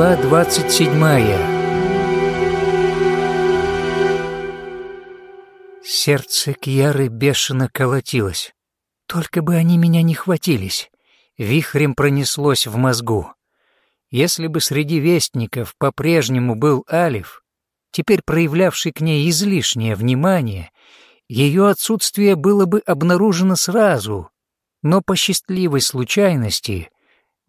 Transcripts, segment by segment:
Глава двадцать седьмая Сердце Кьяры бешено колотилось. Только бы они меня не хватились. Вихрем пронеслось в мозгу. Если бы среди вестников по-прежнему был Алиф, теперь проявлявший к ней излишнее внимание, ее отсутствие было бы обнаружено сразу, но по счастливой случайности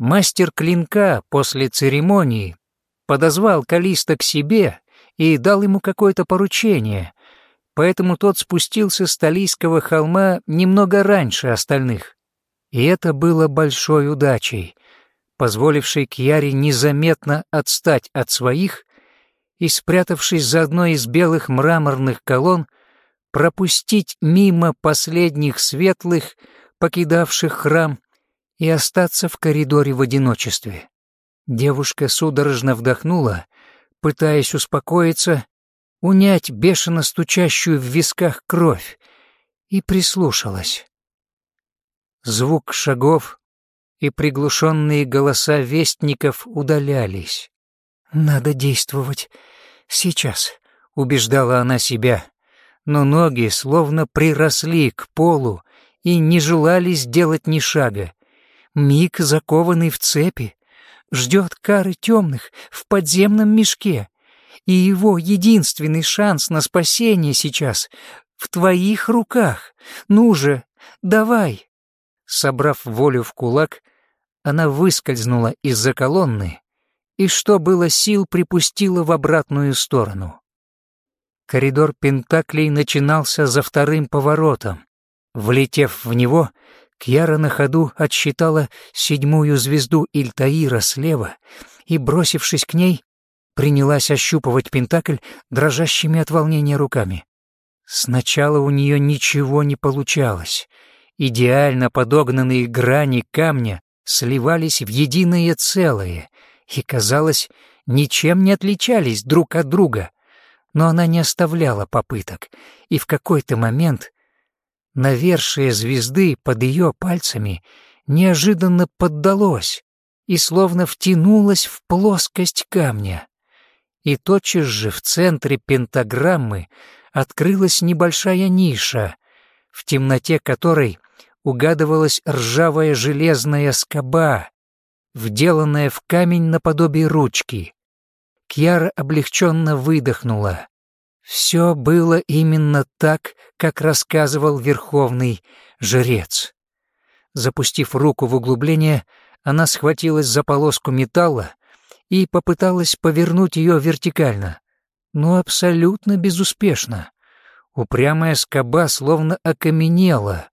мастер клинка после церемонии подозвал Калиста к себе и дал ему какое-то поручение, поэтому тот спустился с Талийского холма немного раньше остальных. И это было большой удачей, позволившей Кьяре незаметно отстать от своих и, спрятавшись за одной из белых мраморных колонн, пропустить мимо последних светлых, покидавших храм, и остаться в коридоре в одиночестве. Девушка судорожно вдохнула, пытаясь успокоиться, унять бешено стучащую в висках кровь, и прислушалась. Звук шагов и приглушенные голоса вестников удалялись. «Надо действовать сейчас», — убеждала она себя, но ноги словно приросли к полу и не желали сделать ни шага. Миг, закованный в цепи, ждет кары темных в подземном мешке, и его единственный шанс на спасение сейчас в твоих руках. Ну же, давай!» Собрав волю в кулак, она выскользнула из-за колонны и, что было сил, припустила в обратную сторону. Коридор Пентаклей начинался за вторым поворотом. Влетев в него, Кьяра на ходу отсчитала седьмую звезду Ильтаира слева и, бросившись к ней, принялась ощупывать Пентакль дрожащими от волнения руками. Сначала у нее ничего не получалось. Идеально подогнанные грани камня сливались в единое целое и, казалось, ничем не отличались друг от друга. Но она не оставляла попыток, и в какой-то момент навершие звезды под ее пальцами неожиданно поддалось и словно втянулось в плоскость камня. И тотчас же в центре пентаграммы открылась небольшая ниша, в темноте которой угадывалась ржавая железная скоба, вделанная в камень наподобие ручки. Кьяра облегченно выдохнула. Все было именно так, как рассказывал верховный жрец. Запустив руку в углубление, она схватилась за полоску металла и попыталась повернуть ее вертикально, но абсолютно безуспешно. Упрямая скоба словно окаменела,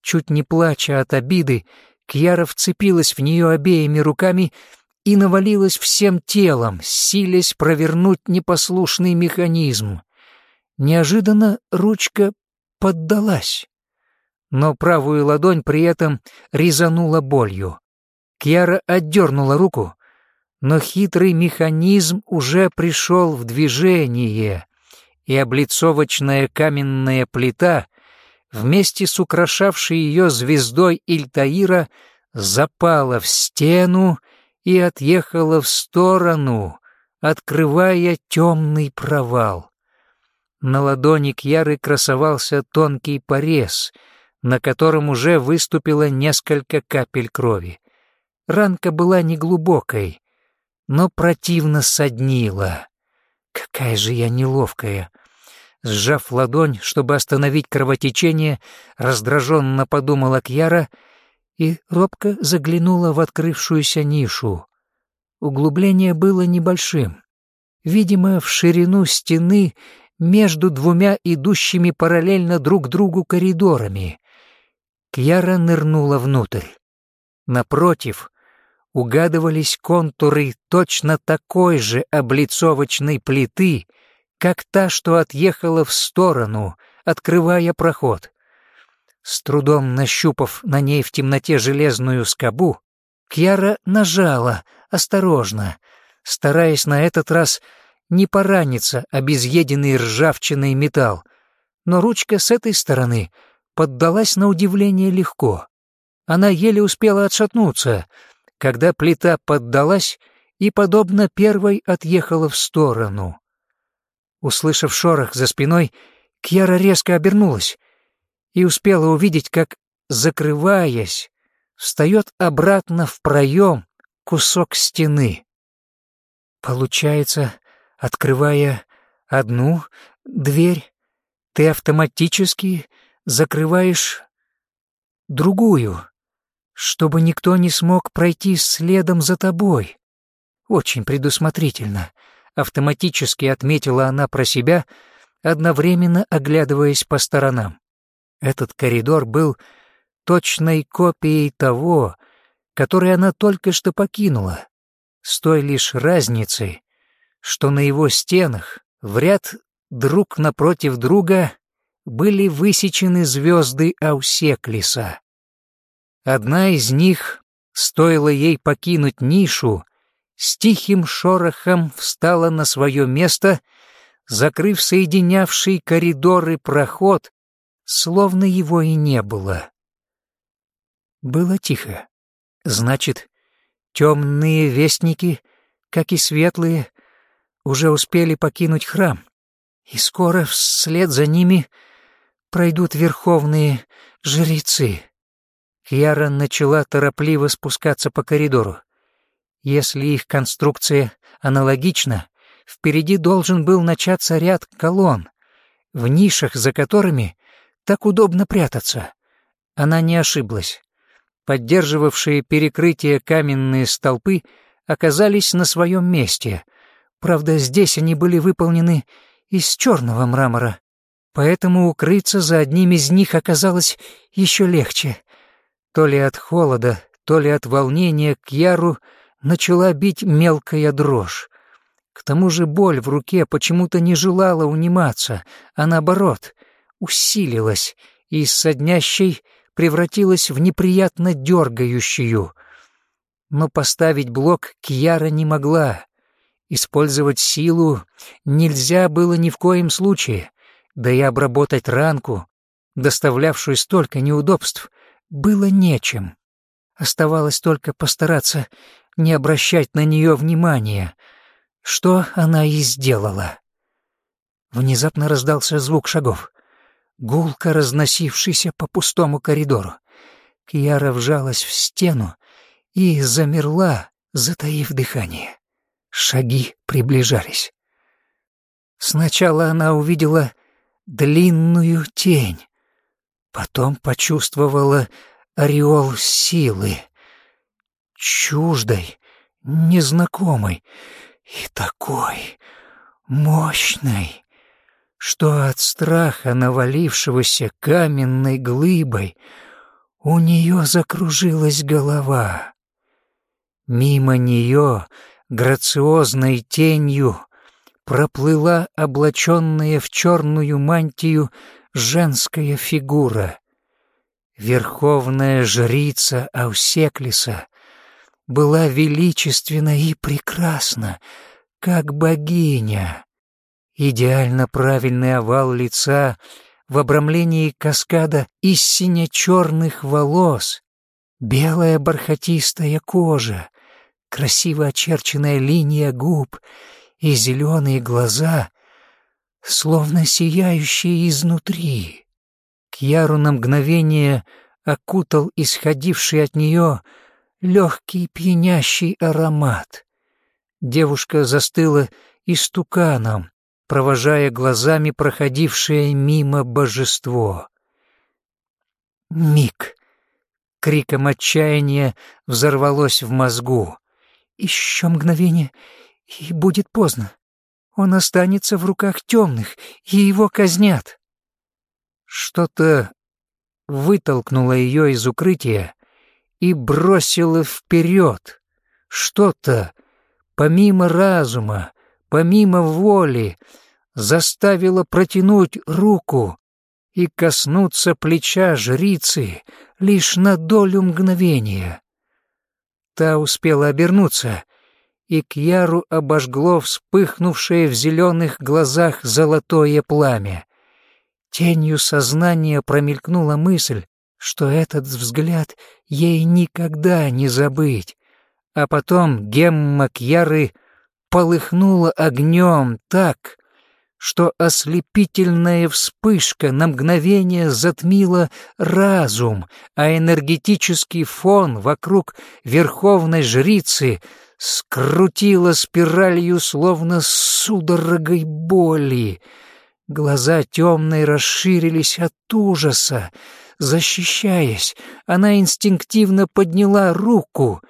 Чуть не плача от обиды, Кьяра вцепилась в нее обеими руками и навалилась всем телом, силясь провернуть непослушный механизм. Неожиданно ручка поддалась, но правую ладонь при этом резанула болью. Кьяра отдернула руку, но хитрый механизм уже пришел в движение, и облицовочная каменная плита вместе с украшавшей ее звездой Ильтаира запала в стену и отъехала в сторону, открывая темный провал. На ладони Кьяры красовался тонкий порез, на котором уже выступило несколько капель крови. Ранка была неглубокой, но противно соднила. Какая же я неловкая! Сжав ладонь, чтобы остановить кровотечение, раздраженно подумала Кьяра и робко заглянула в открывшуюся нишу. Углубление было небольшим. Видимо, в ширину стены между двумя идущими параллельно друг другу коридорами. Кьяра нырнула внутрь. Напротив, угадывались контуры точно такой же облицовочной плиты — как та, что отъехала в сторону, открывая проход. С трудом нащупав на ней в темноте железную скобу, Кьяра нажала, осторожно, стараясь на этот раз не пораниться обезъеденный ржавчиной металл, но ручка с этой стороны поддалась на удивление легко. Она еле успела отшатнуться, когда плита поддалась, и, подобно первой, отъехала в сторону. Услышав шорох за спиной, Кьяра резко обернулась и успела увидеть, как, закрываясь, встает обратно в проем кусок стены. Получается, открывая одну дверь, ты автоматически закрываешь другую, чтобы никто не смог пройти следом за тобой. Очень предусмотрительно, автоматически отметила она про себя, одновременно оглядываясь по сторонам. Этот коридор был точной копией того, который она только что покинула, с той лишь разницей, что на его стенах в ряд друг напротив друга были высечены звезды Аусеклиса. Одна из них, стоило ей покинуть нишу, с тихим шорохом встала на свое место, закрыв соединявший коридоры проход, словно его и не было. Было тихо. Значит, темные вестники, как и светлые, уже успели покинуть храм, и скоро вслед за ними пройдут верховные жрецы. Кьяра начала торопливо спускаться по коридору. Если их конструкция аналогична, впереди должен был начаться ряд колонн, в нишах за которыми так удобно прятаться. Она не ошиблась. Поддерживавшие перекрытие каменные столпы оказались на своем месте. Правда, здесь они были выполнены из черного мрамора, поэтому укрыться за одним из них оказалось еще легче. То ли от холода, то ли от волнения к Яру начала бить мелкая дрожь. К тому же боль в руке почему-то не желала униматься, а наоборот, усилилась и из соднящей превратилась в неприятно дергающую. Но поставить блок Кьяра не могла. Использовать силу нельзя было ни в коем случае, да и обработать ранку, доставлявшую столько неудобств, было нечем. Оставалось только постараться не обращать на нее внимания, что она и сделала. Внезапно раздался звук шагов гулко разносившийся по пустому коридору. Кьяра вжалась в стену и замерла, затаив дыхание. Шаги приближались. Сначала она увидела длинную тень, потом почувствовала ореол силы, чуждой, незнакомой и такой мощной что от страха, навалившегося каменной глыбой, у нее закружилась голова. Мимо нее, грациозной тенью, проплыла облаченная в черную мантию женская фигура. Верховная жрица Аусеклиса была величественна и прекрасна, как богиня. Идеально правильный овал лица в обрамлении каскада из сине-черных волос, белая бархатистая кожа, красиво очерченная линия губ и зеленые глаза, словно сияющие изнутри. Кьяру на мгновение окутал исходивший от нее легкий пьянящий аромат. Девушка застыла истуканом, провожая глазами проходившее мимо божество. Миг. Криком отчаяния взорвалось в мозгу. Еще мгновение, и будет поздно. Он останется в руках темных, и его казнят. Что-то вытолкнуло ее из укрытия и бросило вперед. Что-то, помимо разума, помимо воли, заставила протянуть руку и коснуться плеча жрицы лишь на долю мгновения. Та успела обернуться, и Кьяру обожгло вспыхнувшее в зеленых глазах золотое пламя. Тенью сознания промелькнула мысль, что этот взгляд ей никогда не забыть, А потом гемма Кьяры полыхнула огнем так, что ослепительная вспышка на мгновение затмила разум, а энергетический фон вокруг верховной жрицы скрутила спиралью, словно судорогой боли. Глаза темные расширились от ужаса. Защищаясь, она инстинктивно подняла руку,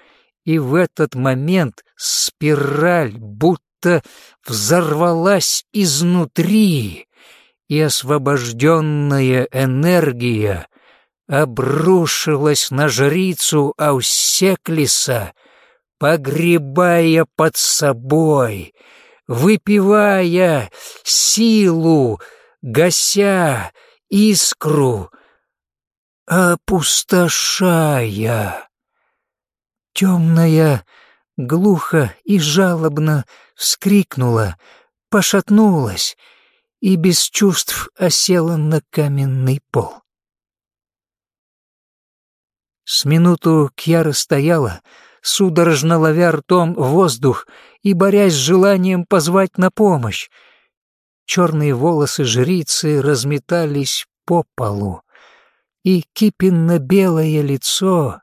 и в этот момент спираль будто взорвалась изнутри, и освобожденная энергия обрушилась на жрицу Аусеклиса, погребая под собой, выпивая силу, гася искру, опустошая. Темная глухо и жалобно вскрикнула, пошатнулась и без чувств осела на каменный пол. С минуту Кьяра стояла, судорожно ловя ртом воздух и борясь с желанием позвать на помощь. Черные волосы жрицы разметались по полу, и кипенно-белое лицо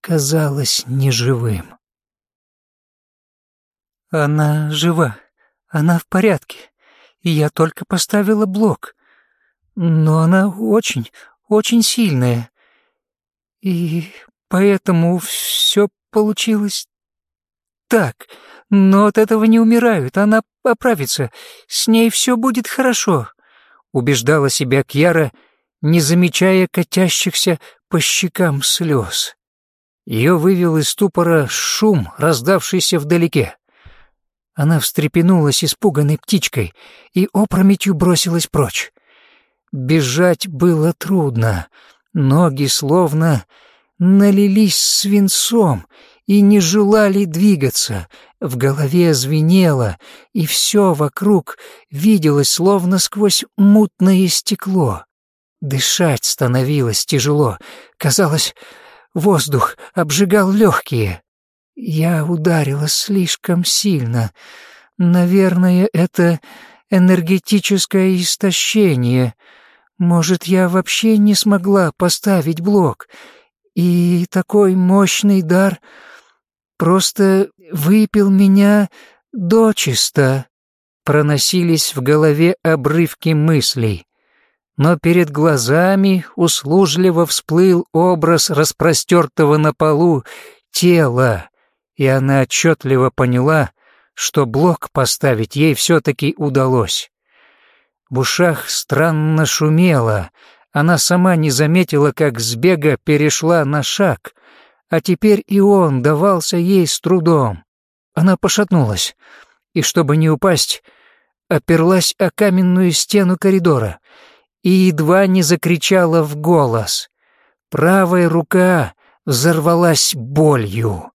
казалось неживым. «Она жива, она в порядке, и я только поставила блок, но она очень, очень сильная, и поэтому все получилось так, но от этого не умирают, она поправится, с ней все будет хорошо», убеждала себя Кьяра, не замечая катящихся по щекам слез. Ее вывел из ступора шум, раздавшийся вдалеке. Она встрепенулась испуганной птичкой и опрометью бросилась прочь. Бежать было трудно, ноги словно налились свинцом и не желали двигаться, в голове звенело, и все вокруг виделось словно сквозь мутное стекло. Дышать становилось тяжело, казалось, воздух обжигал легкие. Я ударила слишком сильно. Наверное, это энергетическое истощение. Может, я вообще не смогла поставить блок, и такой мощный дар просто выпил меня дочисто. Проносились в голове обрывки мыслей но перед глазами услужливо всплыл образ распростертого на полу тела, и она отчетливо поняла, что блок поставить ей все-таки удалось. В ушах странно шумело, она сама не заметила, как с перешла на шаг, а теперь и он давался ей с трудом. Она пошатнулась, и, чтобы не упасть, оперлась о каменную стену коридора — и едва не закричала в голос. Правая рука взорвалась болью.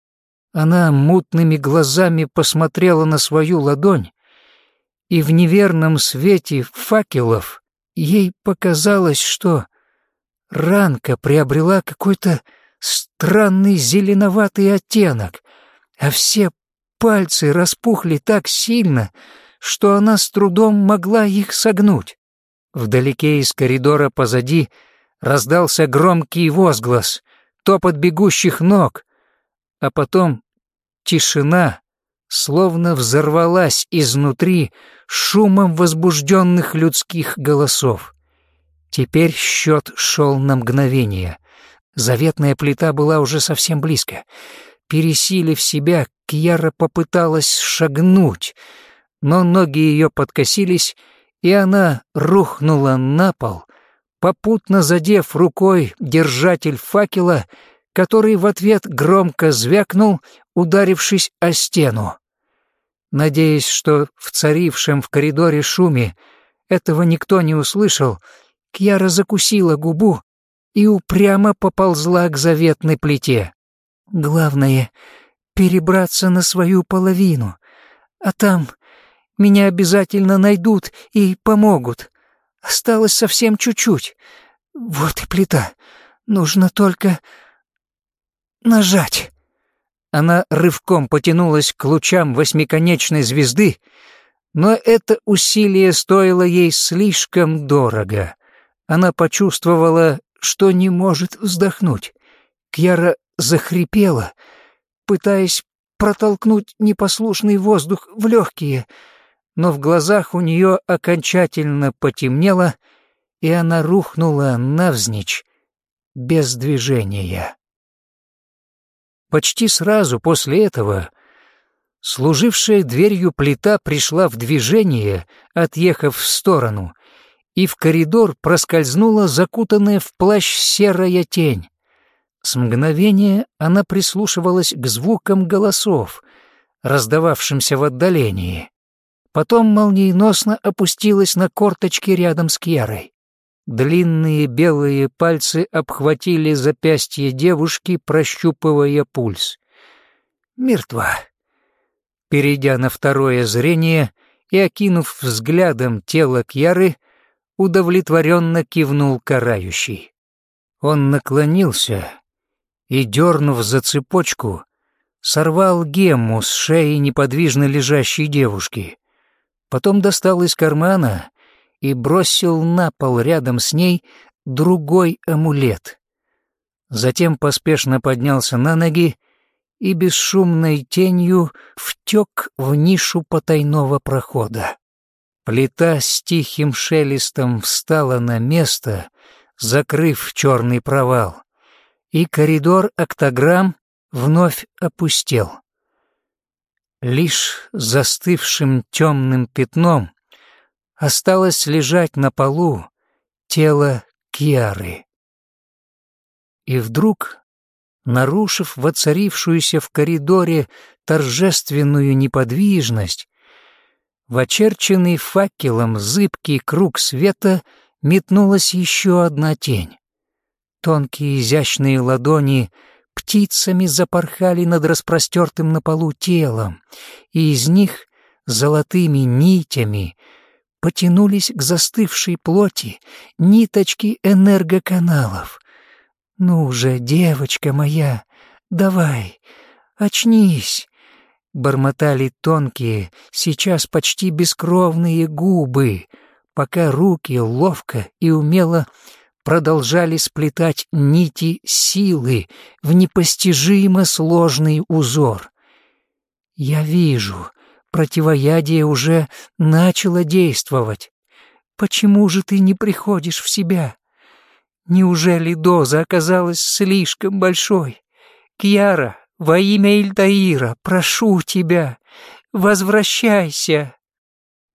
Она мутными глазами посмотрела на свою ладонь, и в неверном свете факелов ей показалось, что ранка приобрела какой-то странный зеленоватый оттенок, а все пальцы распухли так сильно, что она с трудом могла их согнуть. Вдалеке из коридора позади раздался громкий возглас, топот бегущих ног, а потом тишина словно взорвалась изнутри шумом возбужденных людских голосов. Теперь счет шел на мгновение. Заветная плита была уже совсем близко. Пересилив себя, Кьяра попыталась шагнуть, но ноги ее подкосились, и она рухнула на пол, попутно задев рукой держатель факела, который в ответ громко звякнул, ударившись о стену. Надеясь, что в царившем в коридоре шуме этого никто не услышал, Кьяра закусила губу и упрямо поползла к заветной плите. Главное — перебраться на свою половину, а там меня обязательно найдут и помогут. Осталось совсем чуть-чуть. Вот и плита. Нужно только нажать. Она рывком потянулась к лучам восьмиконечной звезды, но это усилие стоило ей слишком дорого. Она почувствовала, что не может вздохнуть. Кьяра захрипела, пытаясь протолкнуть непослушный воздух в легкие, но в глазах у нее окончательно потемнело, и она рухнула навзничь, без движения. Почти сразу после этого служившая дверью плита пришла в движение, отъехав в сторону, и в коридор проскользнула закутанная в плащ серая тень. С мгновения она прислушивалась к звукам голосов, раздававшимся в отдалении. Потом молниеносно опустилась на корточки рядом с Кьярой. Длинные белые пальцы обхватили запястье девушки, прощупывая пульс. Мертва. Перейдя на второе зрение и окинув взглядом тело Кьяры, удовлетворенно кивнул карающий. Он наклонился и, дернув за цепочку, сорвал гемму с шеи неподвижно лежащей девушки. Потом достал из кармана и бросил на пол рядом с ней другой амулет. Затем поспешно поднялся на ноги и бесшумной тенью втек в нишу потайного прохода. Плита с тихим шелестом встала на место, закрыв черный провал, и коридор октограмм вновь опустел. Лишь застывшим темным пятном осталось лежать на полу тело Киары. И вдруг, нарушив воцарившуюся в коридоре торжественную неподвижность, в очерченный факелом зыбкий круг света метнулась еще одна тень. Тонкие изящные ладони птицами запорхали над распростертым на полу телом, и из них золотыми нитями потянулись к застывшей плоти ниточки энергоканалов. «Ну же, девочка моя, давай, очнись!» Бормотали тонкие, сейчас почти бескровные губы, пока руки ловко и умело продолжали сплетать нити силы в непостижимо сложный узор. «Я вижу, Противоядие уже начало действовать. Почему же ты не приходишь в себя? Неужели доза оказалась слишком большой? Кьяра, во имя Ильдаира, прошу тебя, возвращайся!»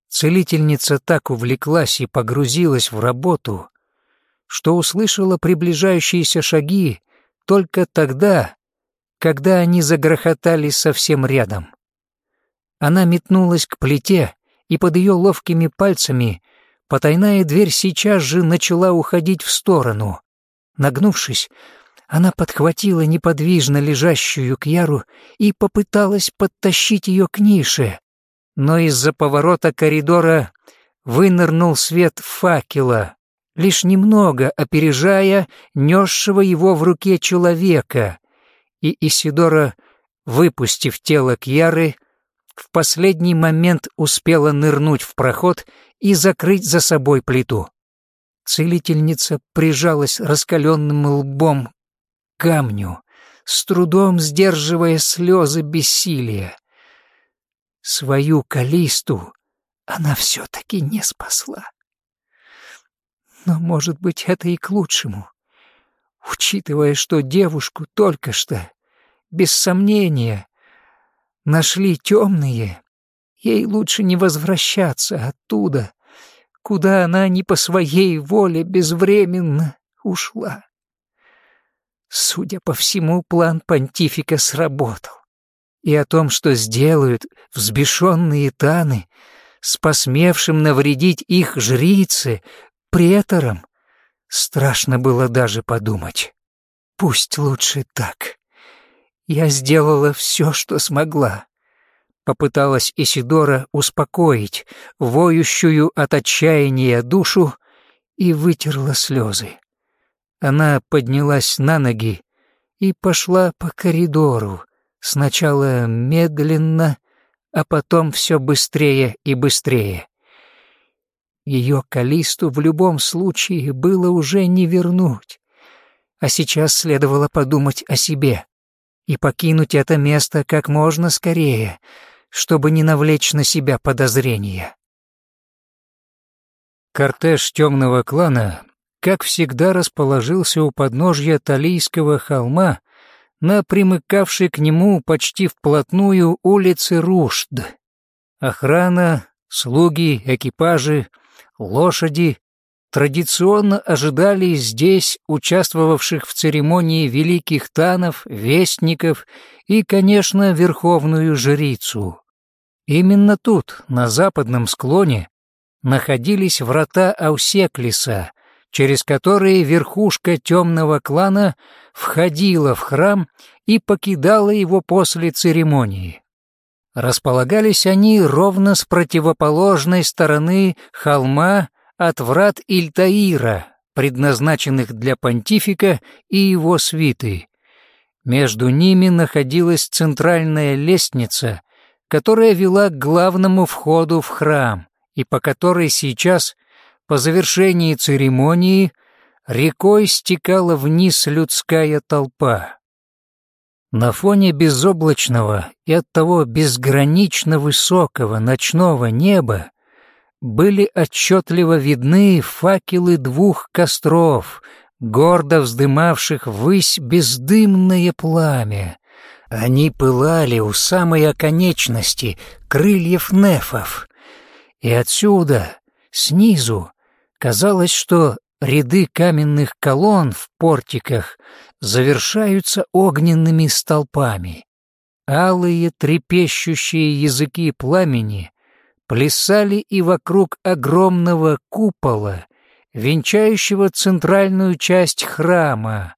Целительница так увлеклась и погрузилась в работу, что услышала приближающиеся шаги только тогда, когда они загрохотали совсем рядом. Она метнулась к плите, и под ее ловкими пальцами потайная дверь сейчас же начала уходить в сторону. Нагнувшись, она подхватила неподвижно лежащую Кьяру и попыталась подтащить ее к нише, но из-за поворота коридора вынырнул свет факела, лишь немного опережая несшего его в руке человека, и Исидора, выпустив тело Кьяры, в последний момент успела нырнуть в проход и закрыть за собой плиту. Целительница прижалась раскаленным лбом к камню, с трудом сдерживая слезы бессилия. Свою Калисту она все-таки не спасла. Но, может быть, это и к лучшему, учитывая, что девушку только что, без сомнения, нашли темные, ей лучше не возвращаться оттуда, куда она не по своей воле безвременно ушла. Судя по всему, план понтифика сработал. И о том, что сделают взбешенные таны с посмевшим навредить их жрице, претором, страшно было даже подумать. Пусть лучше так. Я сделала все, что смогла. Попыталась Исидора успокоить воющую от отчаяния душу и вытерла слезы. Она поднялась на ноги и пошла по коридору, сначала медленно, а потом все быстрее и быстрее. Ее Калисту в любом случае было уже не вернуть, а сейчас следовало подумать о себе и покинуть это место как можно скорее, чтобы не навлечь на себя подозрения. Кортеж темного клана, как всегда, расположился у подножья Талийского холма на примыкавшей к нему почти вплотную улице Рушд. Охрана, слуги, экипажи, лошади традиционно ожидали здесь участвовавших в церемонии великих танов, вестников и, конечно, верховную жрицу. Именно тут, на западном склоне, находились врата Аусеклиса, через которые верхушка темного клана входила в храм и покидала его после церемонии. Располагались они ровно с противоположной стороны холма от врат Ильтаира, предназначенных для понтифика и его свиты. Между ними находилась центральная лестница, которая вела к главному входу в храм, и по которой сейчас по завершении церемонии рекой стекала вниз людская толпа. На фоне безоблачного и оттого безгранично высокого ночного неба были отчетливо видны факелы двух костров, гордо вздымавших ввысь бездымное пламя. Они пылали у самой оконечности крыльев нефов. И отсюда, снизу, Казалось, что ряды каменных колонн в портиках завершаются огненными столпами. Алые трепещущие языки пламени плясали и вокруг огромного купола, венчающего центральную часть храма,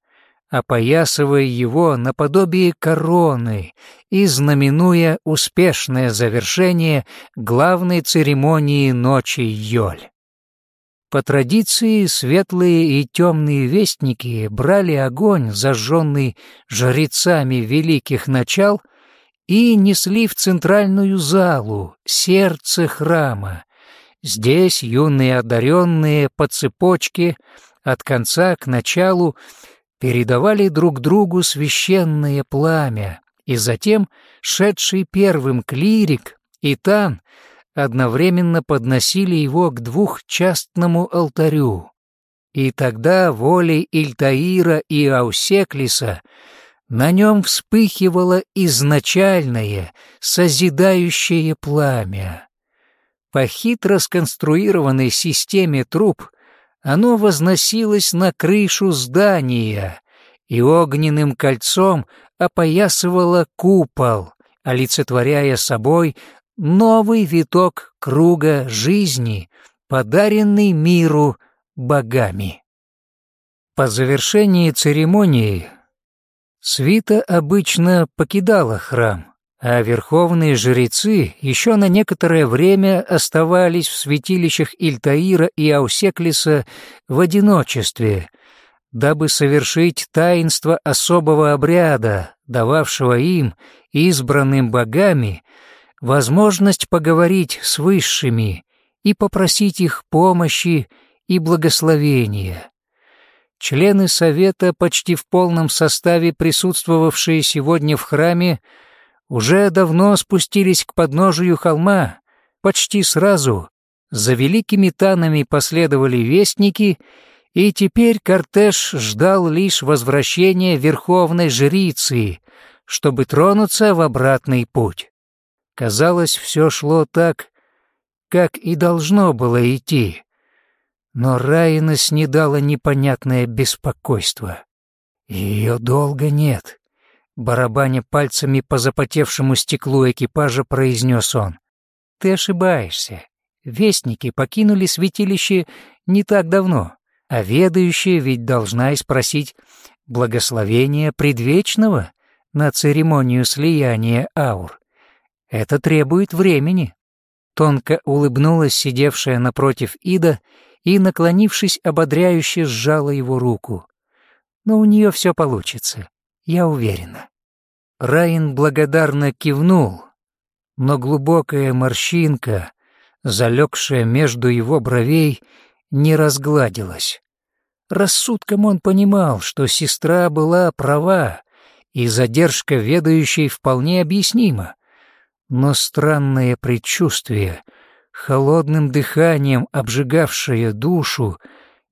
опоясывая его наподобие короны и знаменуя успешное завершение главной церемонии ночи Йоль. По традиции, светлые и темные вестники брали огонь, зажженный жрецами великих начал, и несли в центральную залу, сердце храма. Здесь юные одаренные по цепочке от конца к началу передавали друг другу священное пламя, и затем шедший первым клирик и тан одновременно подносили его к двухчастному алтарю. И тогда волей Ильтаира и Аусеклиса на нем вспыхивало изначальное, созидающее пламя. По хитро сконструированной системе труб оно возносилось на крышу здания и огненным кольцом опоясывало купол, олицетворяя собой новый виток круга жизни, подаренный миру богами. По завершении церемонии свита обычно покидала храм, а верховные жрецы еще на некоторое время оставались в святилищах Ильтаира и Аусеклиса в одиночестве, дабы совершить таинство особого обряда, дававшего им, избранным богами, возможность поговорить с высшими и попросить их помощи и благословения. Члены Совета, почти в полном составе присутствовавшие сегодня в храме, уже давно спустились к подножию холма, почти сразу. За великими танами последовали вестники, и теперь кортеж ждал лишь возвращения верховной жрицы, чтобы тронуться в обратный путь. Казалось, все шло так, как и должно было идти. Но Райана снедало непонятное беспокойство. Ее долго нет. Барабаня пальцами по запотевшему стеклу экипажа, произнес он. Ты ошибаешься. Вестники покинули святилище не так давно, а ведающая ведь должна и спросить благословения предвечного на церемонию слияния аур. Это требует времени. Тонко улыбнулась сидевшая напротив Ида и, наклонившись, ободряюще сжала его руку. Но у нее все получится, я уверена. Раин благодарно кивнул, но глубокая морщинка, залегшая между его бровей, не разгладилась. Рассудком он понимал, что сестра была права, и задержка ведающей вполне объяснима. Но странное предчувствие, холодным дыханием обжигавшее душу,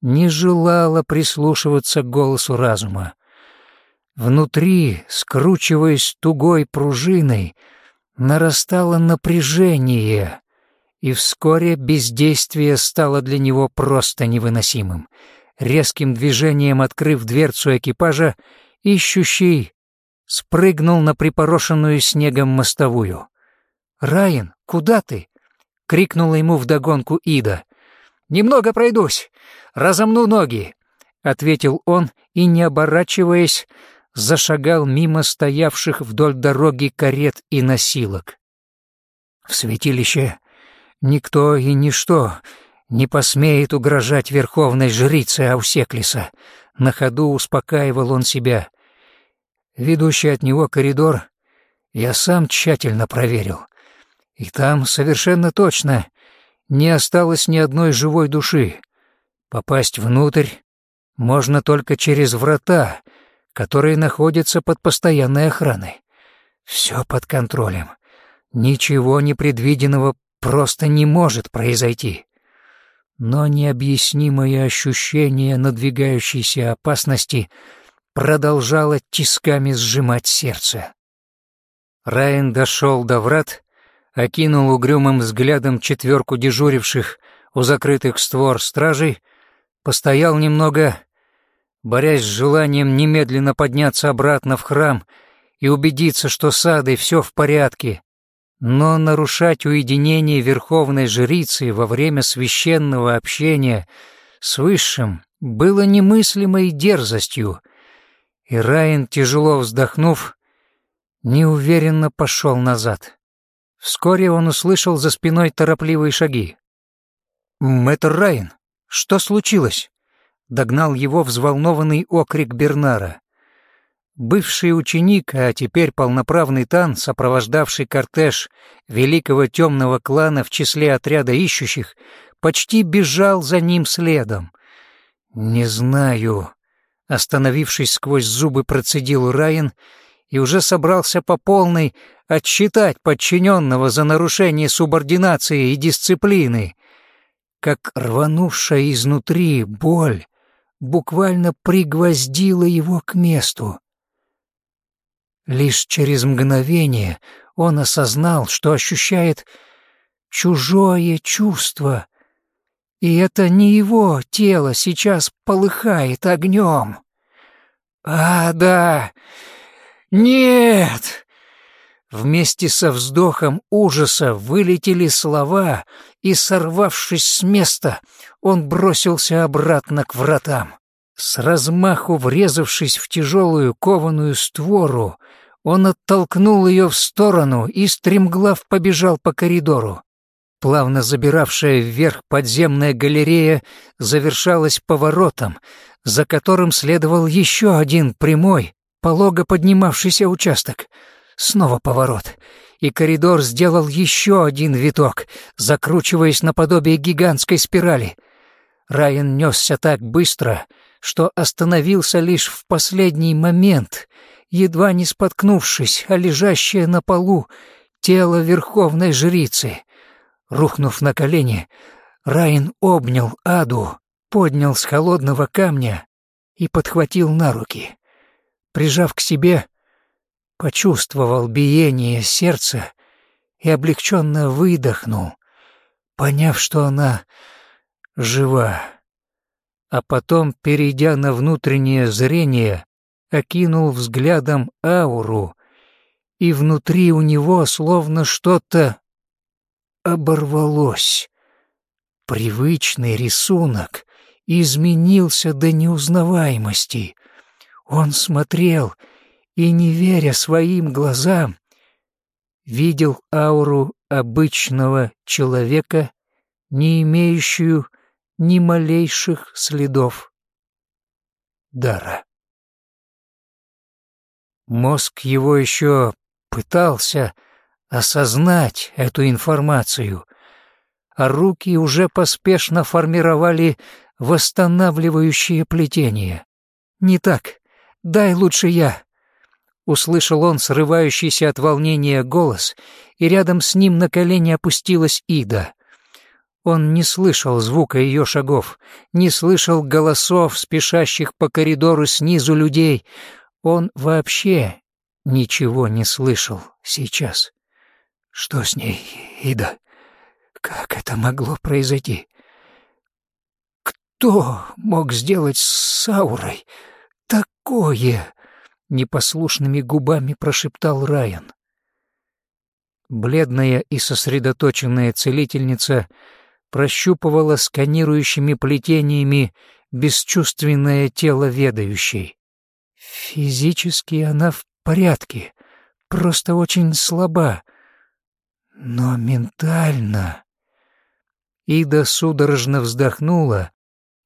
не желало прислушиваться к голосу разума. Внутри, скручиваясь тугой пружиной, нарастало напряжение, и вскоре бездействие стало для него просто невыносимым. Резким движением открыв дверцу экипажа, ищущий спрыгнул на припорошенную снегом мостовую. «Райан, куда ты?» — крикнула ему вдогонку Ида. «Немного пройдусь, разомну ноги», — ответил он и, не оборачиваясь, зашагал мимо стоявших вдоль дороги карет и носилок. В святилище никто и ничто не посмеет угрожать верховной жрице Аусеклиса. На ходу успокаивал он себя. Ведущий от него коридор я сам тщательно проверил. И там совершенно точно не осталось ни одной живой души. Попасть внутрь можно только через врата, которые находятся под постоянной охраной. Все под контролем. Ничего непредвиденного просто не может произойти. Но необъяснимое ощущение надвигающейся опасности продолжало тисками сжимать сердце. Райан дошел до врат, окинул угрюмым взглядом четверку дежуривших у закрытых створ стражей, постоял немного борясь с желанием немедленно подняться обратно в храм и убедиться, что с Адой все в порядке. Но нарушать уединение верховной жрицы во время священного общения с Высшим было немыслимой дерзостью, и Райан, тяжело вздохнув, неуверенно пошел назад. Вскоре он услышал за спиной торопливые шаги. «Мэтр Райан, что случилось?» догнал его взволнованный окрик Бернара. Бывший ученик, а теперь полноправный тан, сопровождавший кортеж великого темного клана в числе отряда ищущих, почти бежал за ним следом. «Не знаю», — остановившись сквозь зубы, процедил Райан и уже собрался по полной отчитать подчиненного за нарушение субординации и дисциплины, как рванувшая изнутри боль буквально пригвоздила его к месту. Лишь через мгновение он осознал, что ощущает чужое чувство, и это не его тело сейчас полыхает огнем. «А, да! Нет!» Вместе со вздохом ужаса вылетели слова, и, сорвавшись с места, он бросился обратно к вратам. С размаху врезавшись в тяжелую кованую створу, он оттолкнул ее в сторону и стремглав побежал по коридору. Плавно забиравшая вверх подземная галерея завершалась поворотом, за которым следовал еще один прямой, полого поднимавшийся участок. Снова поворот, и коридор сделал еще один виток, закручиваясь наподобие гигантской спирали. Райан несся так быстро, что остановился лишь в последний момент, едва не споткнувшись о лежащее на полу тело верховной жрицы. Рухнув на колени, Райан обнял Аду, поднял с холодного камня и подхватил на руки. Прижав к себе, почувствовал биение сердца и облегченно выдохнул, поняв, что она жива. А потом, перейдя на внутреннее зрение, окинул взглядом ауру, и внутри у него словно что-то оборвалось. Привычный рисунок изменился до неузнаваемости. Он смотрел — и, не веря своим глазам, видел ауру обычного человека, не имеющую ни малейших следов дара. Мозг его еще пытался осознать эту информацию, а руки уже поспешно формировали восстанавливающее плетение. «Не так. Дай лучше я», — услышал он срывающийся от волнения голос, и рядом с ним на колени опустилась Ида. Он не слышал звука ее шагов, не слышал голосов, спешащих по коридору снизу людей. Он вообще ничего не слышал сейчас. Что с ней, Ида? Как это могло произойти? Кто мог сделать с Аурой такое? Непослушными губами прошептал Райан. Бледная и сосредоточенная целительница прощупывала сканирующими плетениями бесчувственное тело ведающей. Физически она в порядке, просто очень слаба. Но ментально... Ида судорожно вздохнула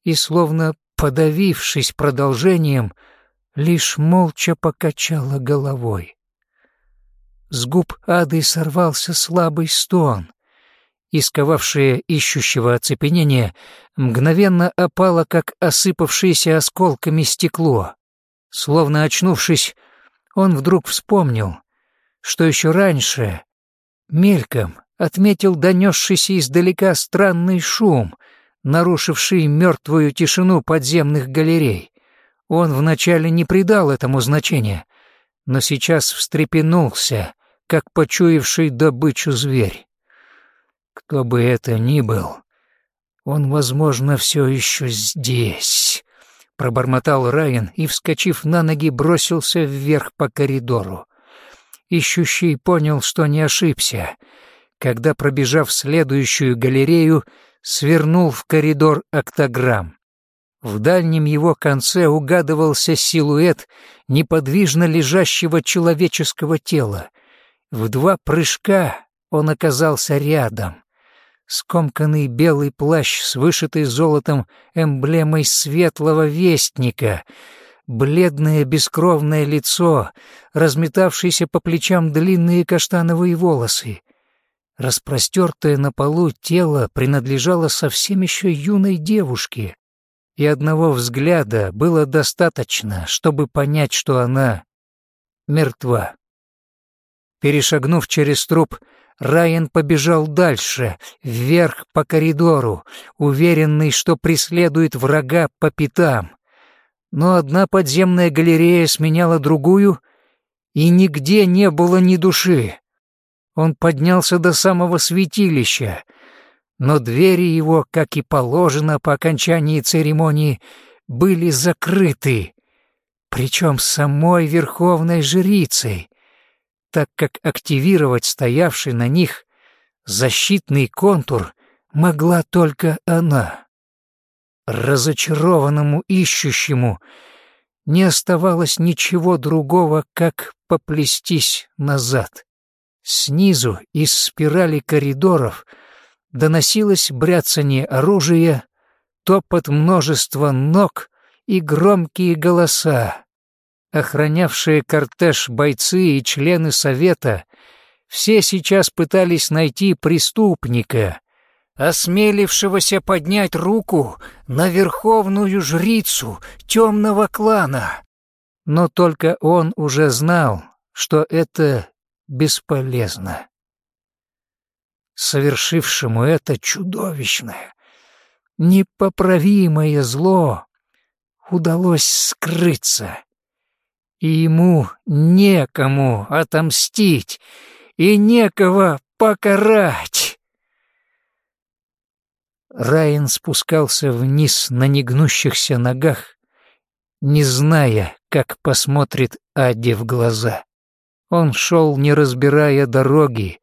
и, словно подавившись продолжением, лишь молча покачала головой. С губ Ады сорвался слабый стон, исковавшее ищущего оцепенение, мгновенно опало, как осыпавшееся осколками стекло. Словно очнувшись, он вдруг вспомнил, что еще раньше, мельком, отметил донесшийся издалека странный шум, нарушивший мертвую тишину подземных галерей. Он вначале не придал этому значения, но сейчас встрепенулся, как почуявший добычу зверь. Кто бы это ни был, он, возможно, все еще здесь. Пробормотал Райан и, вскочив на ноги, бросился вверх по коридору. Ищущий понял, что не ошибся, когда, пробежав следующую галерею, свернул в коридор октограмм. В дальнем его конце угадывался силуэт неподвижно лежащего человеческого тела. В два прыжка он оказался рядом скомканный белый плащ с вышитой золотом эмблемой светлого вестника, бледное бескровное лицо, разметавшиеся по плечам длинные каштановые волосы. Распростертое на полу тело принадлежало совсем еще юной девушке, и одного взгляда было достаточно, чтобы понять, что она мертва. Перешагнув через труп, Райан побежал дальше, вверх по коридору, уверенный, что преследует врага по пятам. Но одна подземная галерея сменяла другую, и нигде не было ни души. Он поднялся до самого святилища, но двери его, как и положено по окончании церемонии, были закрыты, причем самой верховной жрицей так как активировать стоявший на них защитный контур могла только она. Разочарованному ищущему не оставалось ничего другого, как поплестись назад. Снизу из спирали коридоров доносилось бряцание оружия, топот множества ног и громкие голоса. Охранявшие кортеж бойцы и члены совета все сейчас пытались найти преступника, осмелившегося поднять руку на верховную жрицу темного клана. Но только он уже знал, что это бесполезно. Совершившему это чудовищное, непоправимое зло удалось скрыться и ему некому отомстить и некого покарать. Райан спускался вниз на негнущихся ногах, не зная, как посмотрит Аде в глаза. Он шел, не разбирая дороги,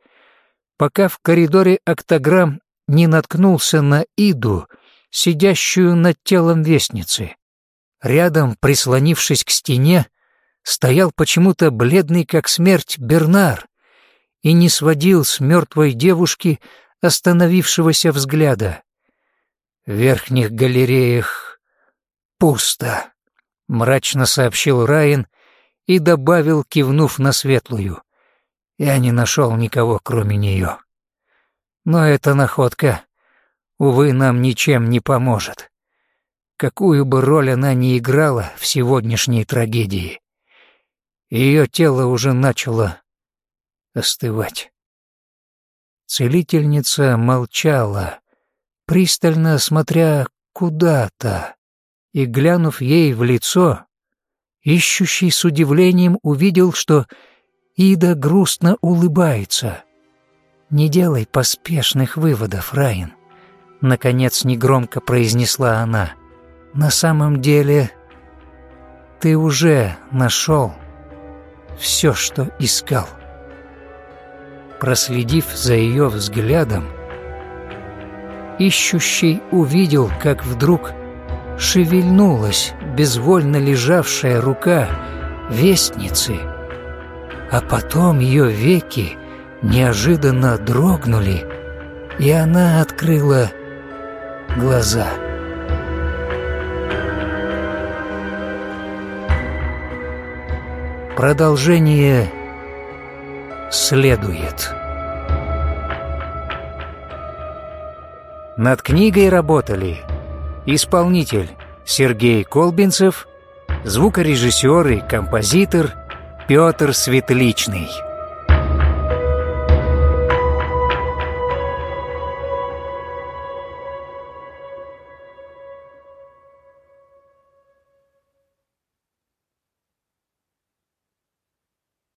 пока в коридоре октограмм не наткнулся на Иду, сидящую над телом вестницы. Рядом, прислонившись к стене, стоял почему-то бледный как смерть Бернар и не сводил с мертвой девушки остановившегося взгляда. В верхних галереях пусто, мрачно сообщил Райан и добавил, кивнув на светлую. Я не нашел никого, кроме нее. Но эта находка, увы, нам ничем не поможет. Какую бы роль она ни играла в сегодняшней трагедии, ее тело уже начало остывать. Целительница молчала, пристально смотря куда-то, и, глянув ей в лицо, ищущий с удивлением увидел, что Ида грустно улыбается. «Не делай поспешных выводов, Райан», — наконец негромко произнесла она. «На самом деле ты уже нашел все, что искал». Проследив за ее взглядом, ищущий увидел, как вдруг шевельнулась безвольно лежавшая рука вестницы, а потом ее веки неожиданно дрогнули, и она открыла глаза. Продолжение следует. Над книгой работали исполнитель Сергей Колбинцев, звукорежиссер и композитор Петр Светличный.